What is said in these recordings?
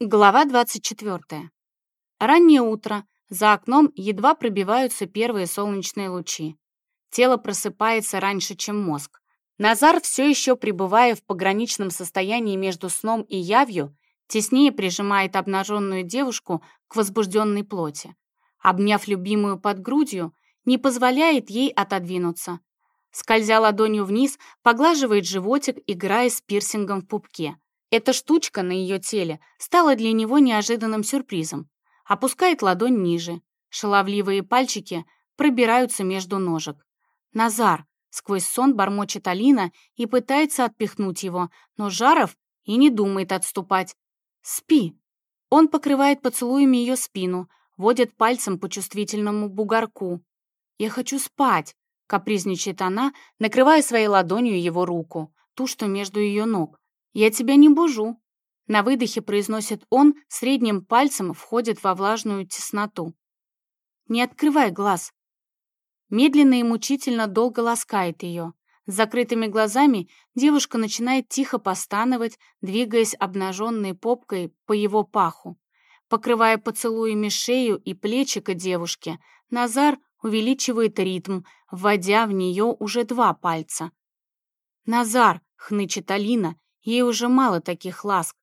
Глава 24. Раннее утро. За окном едва пробиваются первые солнечные лучи. Тело просыпается раньше, чем мозг. Назар, все еще пребывая в пограничном состоянии между сном и явью, теснее прижимает обнаженную девушку к возбужденной плоти. Обняв любимую под грудью, не позволяет ей отодвинуться. Скользя ладонью вниз, поглаживает животик, играя с пирсингом в пупке. Эта штучка на ее теле стала для него неожиданным сюрпризом. Опускает ладонь ниже. Шаловливые пальчики пробираются между ножек. «Назар!» — сквозь сон бормочет Алина и пытается отпихнуть его, но Жаров и не думает отступать. «Спи!» Он покрывает поцелуями ее спину, водит пальцем по чувствительному бугорку. «Я хочу спать!» — капризничает она, накрывая своей ладонью его руку, ту, что между ее ног. «Я тебя не бужу». На выдохе произносит он, средним пальцем входит во влажную тесноту. «Не открывай глаз». Медленно и мучительно долго ласкает ее. С закрытыми глазами девушка начинает тихо постановать, двигаясь обнаженной попкой по его паху. Покрывая поцелуями шею и плечико девушки, Назар увеличивает ритм, вводя в нее уже два пальца. «Назар!» — хнычет Алина, Ей уже мало таких ласк.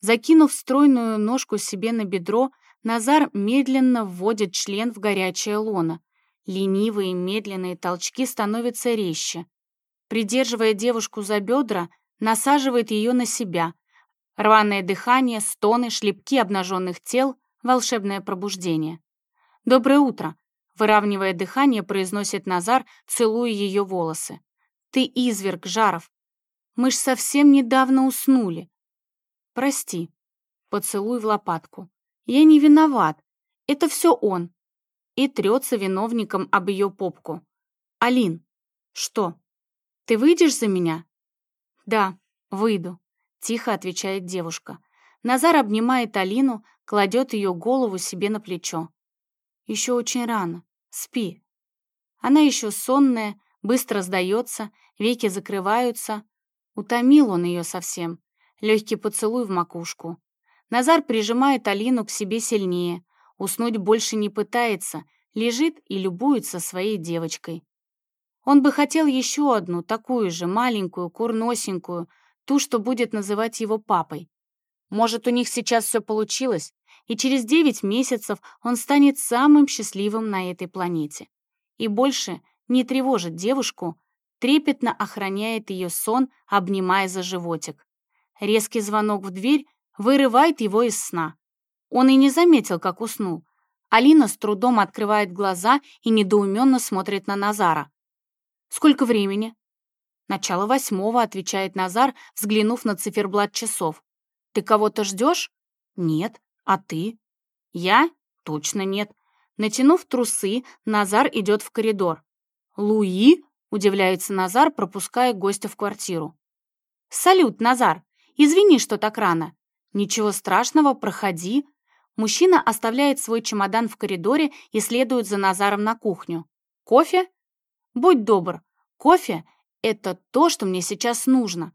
Закинув стройную ножку себе на бедро, Назар медленно вводит член в горячее лоно. Ленивые медленные толчки становятся резче. Придерживая девушку за бедра, насаживает ее на себя. Рваное дыхание, стоны, шлепки обнаженных тел, волшебное пробуждение. «Доброе утро!» Выравнивая дыхание, произносит Назар, целуя ее волосы. «Ты изверг, Жаров! Мы ж совсем недавно уснули. Прости. Поцелуй в лопатку. Я не виноват. Это все он. И трется виновником об ее попку. Алин. Что? Ты выйдешь за меня? Да, выйду. Тихо отвечает девушка. Назар обнимает Алину, кладет ее голову себе на плечо. Еще очень рано. Спи. Она еще сонная, быстро сдается, веки закрываются, Утомил он ее совсем. Легкий поцелуй в макушку. Назар прижимает Алину к себе сильнее. Уснуть больше не пытается, лежит и любуется своей девочкой. Он бы хотел еще одну, такую же, маленькую, курносенькую, ту, что будет называть его папой. Может, у них сейчас все получилось, и через девять месяцев он станет самым счастливым на этой планете. И больше не тревожит девушку, трепетно охраняет ее сон, обнимая за животик. Резкий звонок в дверь вырывает его из сна. Он и не заметил, как уснул. Алина с трудом открывает глаза и недоуменно смотрит на Назара. «Сколько времени?» «Начало восьмого», — отвечает Назар, взглянув на циферблат часов. «Ты кого-то ждешь?» «Нет. А ты?» «Я? Точно нет». Натянув трусы, Назар идет в коридор. «Луи?» Удивляется Назар, пропуская гостя в квартиру. «Салют, Назар! Извини, что так рано. Ничего страшного, проходи». Мужчина оставляет свой чемодан в коридоре и следует за Назаром на кухню. «Кофе?» «Будь добр, кофе — это то, что мне сейчас нужно».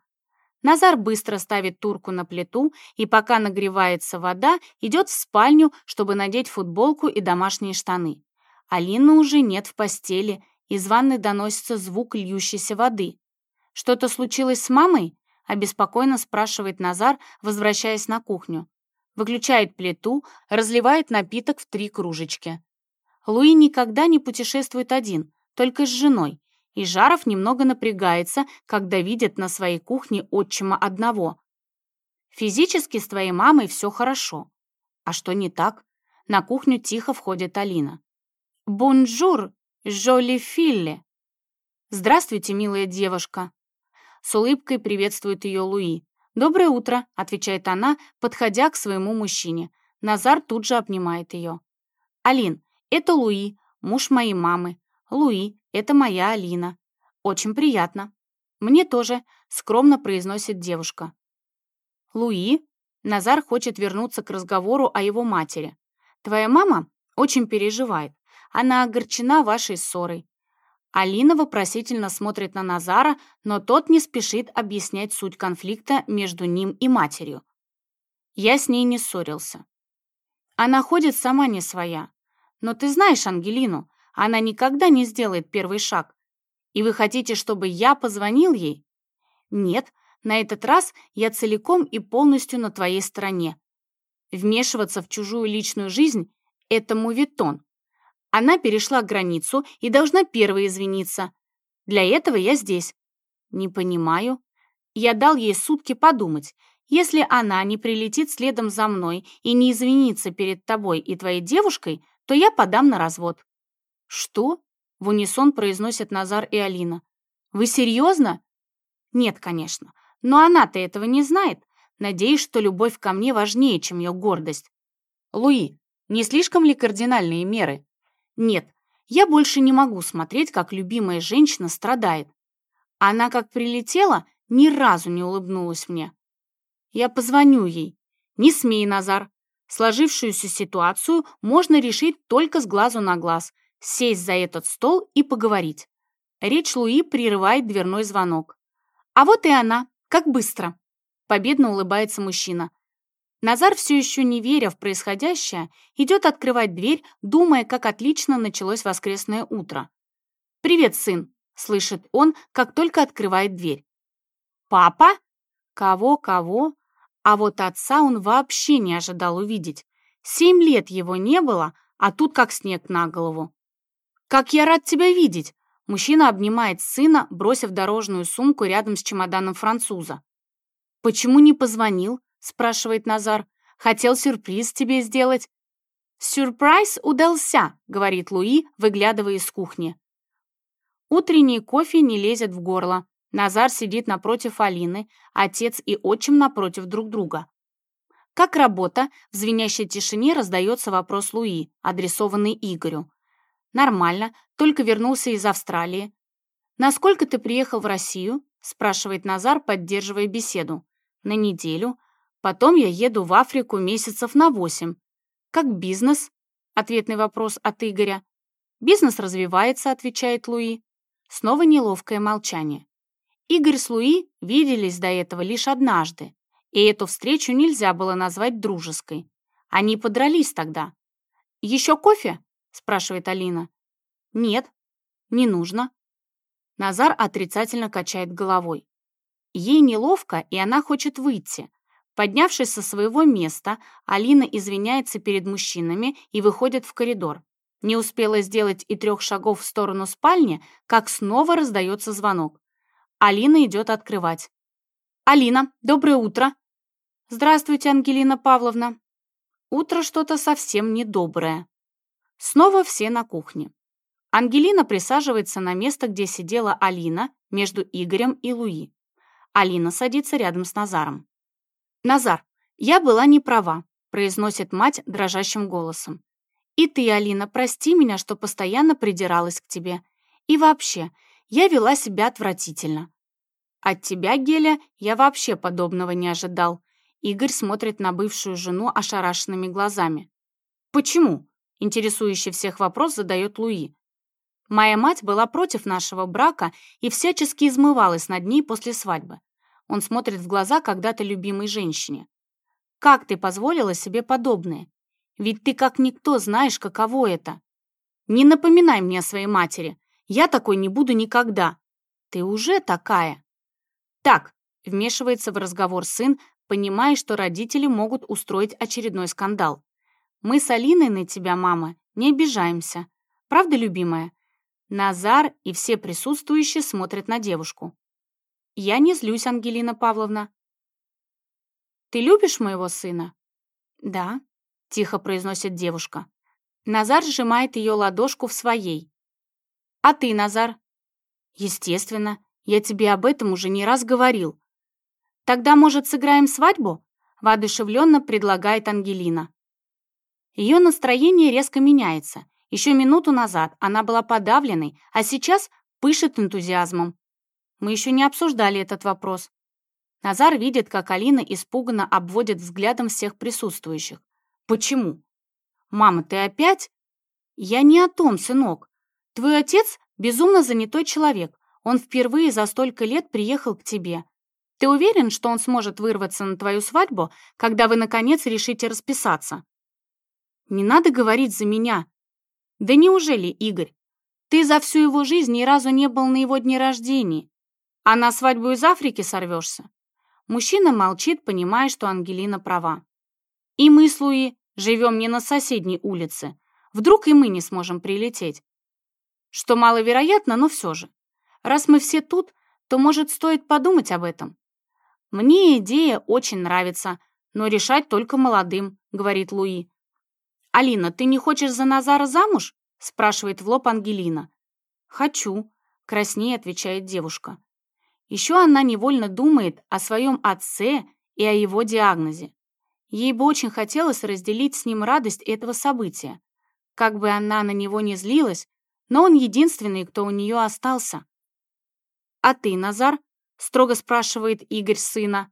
Назар быстро ставит турку на плиту и, пока нагревается вода, идет в спальню, чтобы надеть футболку и домашние штаны. Алины уже нет в постели, из ванны доносится звук льющейся воды. «Что-то случилось с мамой?» — обеспокоенно спрашивает Назар, возвращаясь на кухню. Выключает плиту, разливает напиток в три кружечки. Луи никогда не путешествует один, только с женой, и Жаров немного напрягается, когда видит на своей кухне отчима одного. Физически с твоей мамой все хорошо. А что не так? На кухню тихо входит Алина. «Bonjour, Жоли Филли!» «Здравствуйте, милая девушка!» С улыбкой приветствует ее Луи. «Доброе утро», — отвечает она, подходя к своему мужчине. Назар тут же обнимает ее. «Алин, это Луи, муж моей мамы. Луи, это моя Алина. Очень приятно». «Мне тоже», — скромно произносит девушка. «Луи?» Назар хочет вернуться к разговору о его матери. «Твоя мама очень переживает. Она огорчена вашей ссорой». Алина вопросительно смотрит на Назара, но тот не спешит объяснять суть конфликта между ним и матерью. Я с ней не ссорился. Она ходит сама не своя. Но ты знаешь Ангелину, она никогда не сделает первый шаг. И вы хотите, чтобы я позвонил ей? Нет, на этот раз я целиком и полностью на твоей стороне. Вмешиваться в чужую личную жизнь – это мувитон. Она перешла границу и должна первой извиниться. Для этого я здесь. Не понимаю. Я дал ей сутки подумать. Если она не прилетит следом за мной и не извинится перед тобой и твоей девушкой, то я подам на развод». «Что?» — в унисон произносят Назар и Алина. «Вы серьезно?» «Нет, конечно. Но она-то этого не знает. Надеюсь, что любовь ко мне важнее, чем ее гордость». «Луи, не слишком ли кардинальные меры?» «Нет, я больше не могу смотреть, как любимая женщина страдает. Она как прилетела, ни разу не улыбнулась мне. Я позвоню ей. Не смей, Назар. Сложившуюся ситуацию можно решить только с глазу на глаз, сесть за этот стол и поговорить. Речь Луи прерывает дверной звонок. А вот и она. Как быстро. Победно улыбается мужчина. Назар, все еще не веря в происходящее, идет открывать дверь, думая, как отлично началось воскресное утро. «Привет, сын!» — слышит он, как только открывает дверь. «Папа?» Кого-кого? А вот отца он вообще не ожидал увидеть. Семь лет его не было, а тут как снег на голову. «Как я рад тебя видеть!» Мужчина обнимает сына, бросив дорожную сумку рядом с чемоданом француза. «Почему не позвонил?» – спрашивает Назар. «Хотел сюрприз тебе сделать». «Сюрприз удался», – говорит Луи, выглядывая из кухни. Утренний кофе не лезет в горло. Назар сидит напротив Алины, отец и отчим напротив друг друга. «Как работа?» В звенящей тишине раздается вопрос Луи, адресованный Игорю. «Нормально, только вернулся из Австралии». «Насколько ты приехал в Россию?» спрашивает Назар, поддерживая беседу. «На неделю. Потом я еду в Африку месяцев на восемь». «Как бизнес?» Ответный вопрос от Игоря. «Бизнес развивается», отвечает Луи. Снова неловкое молчание. Игорь с Луи виделись до этого лишь однажды, и эту встречу нельзя было назвать дружеской. Они подрались тогда. «Еще кофе?» – спрашивает Алина. «Нет, не нужно». Назар отрицательно качает головой. Ей неловко, и она хочет выйти. Поднявшись со своего места, Алина извиняется перед мужчинами и выходит в коридор. Не успела сделать и трех шагов в сторону спальни, как снова раздается звонок. Алина идет открывать. «Алина, доброе утро!» «Здравствуйте, Ангелина Павловна!» Утро что-то совсем недоброе. Снова все на кухне. Ангелина присаживается на место, где сидела Алина, между Игорем и Луи. Алина садится рядом с Назаром. «Назар, я была не права», произносит мать дрожащим голосом. «И ты, Алина, прости меня, что постоянно придиралась к тебе. И вообще, я вела себя отвратительно. От тебя, Геля, я вообще подобного не ожидал. Игорь смотрит на бывшую жену ошарашенными глазами. «Почему?» – интересующий всех вопрос задает Луи. «Моя мать была против нашего брака и всячески измывалась над ней после свадьбы. Он смотрит в глаза когда-то любимой женщине. «Как ты позволила себе подобное? Ведь ты как никто знаешь, каково это. Не напоминай мне о своей матери. Я такой не буду никогда. Ты уже такая. Так, вмешивается в разговор сын, понимая, что родители могут устроить очередной скандал. Мы с Алиной на тебя, мама, не обижаемся. Правда, любимая? Назар и все присутствующие смотрят на девушку. Я не злюсь, Ангелина Павловна. Ты любишь моего сына? Да, тихо произносит девушка. Назар сжимает ее ладошку в своей. А ты, Назар? Естественно, я тебе об этом уже не раз говорил. Тогда, может, сыграем свадьбу? Воодушевленно предлагает Ангелина. Ее настроение резко меняется. Еще минуту назад она была подавленной, а сейчас пышет энтузиазмом. Мы еще не обсуждали этот вопрос. Назар видит, как Алина испуганно обводит взглядом всех присутствующих. Почему? Мама, ты опять? Я не о том, сынок. Твой отец безумно занятой человек. Он впервые за столько лет приехал к тебе. Ты уверен, что он сможет вырваться на твою свадьбу, когда вы, наконец, решите расписаться? Не надо говорить за меня. Да неужели, Игорь? Ты за всю его жизнь ни разу не был на его дне рождения, а на свадьбу из Африки сорвешься? Мужчина молчит, понимая, что Ангелина права. И мы с Луи живем не на соседней улице. Вдруг и мы не сможем прилететь. Что маловероятно, но все же. Раз мы все тут, то, может, стоит подумать об этом. Мне идея очень нравится, но решать только молодым, говорит Луи. Алина, ты не хочешь за Назара замуж? спрашивает в лоб Ангелина. Хочу, краснее отвечает девушка. Еще она невольно думает о своем отце и о его диагнозе. Ей бы очень хотелось разделить с ним радость этого события. Как бы она на него не злилась, но он единственный, кто у нее остался. «А ты, Назар?» — строго спрашивает Игорь сына.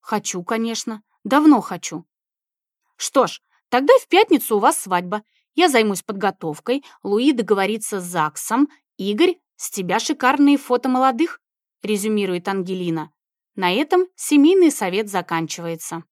«Хочу, конечно. Давно хочу». «Что ж, тогда в пятницу у вас свадьба. Я займусь подготовкой, Луи договорится с ЗАГСом, Игорь, с тебя шикарные фото молодых», — резюмирует Ангелина. На этом семейный совет заканчивается.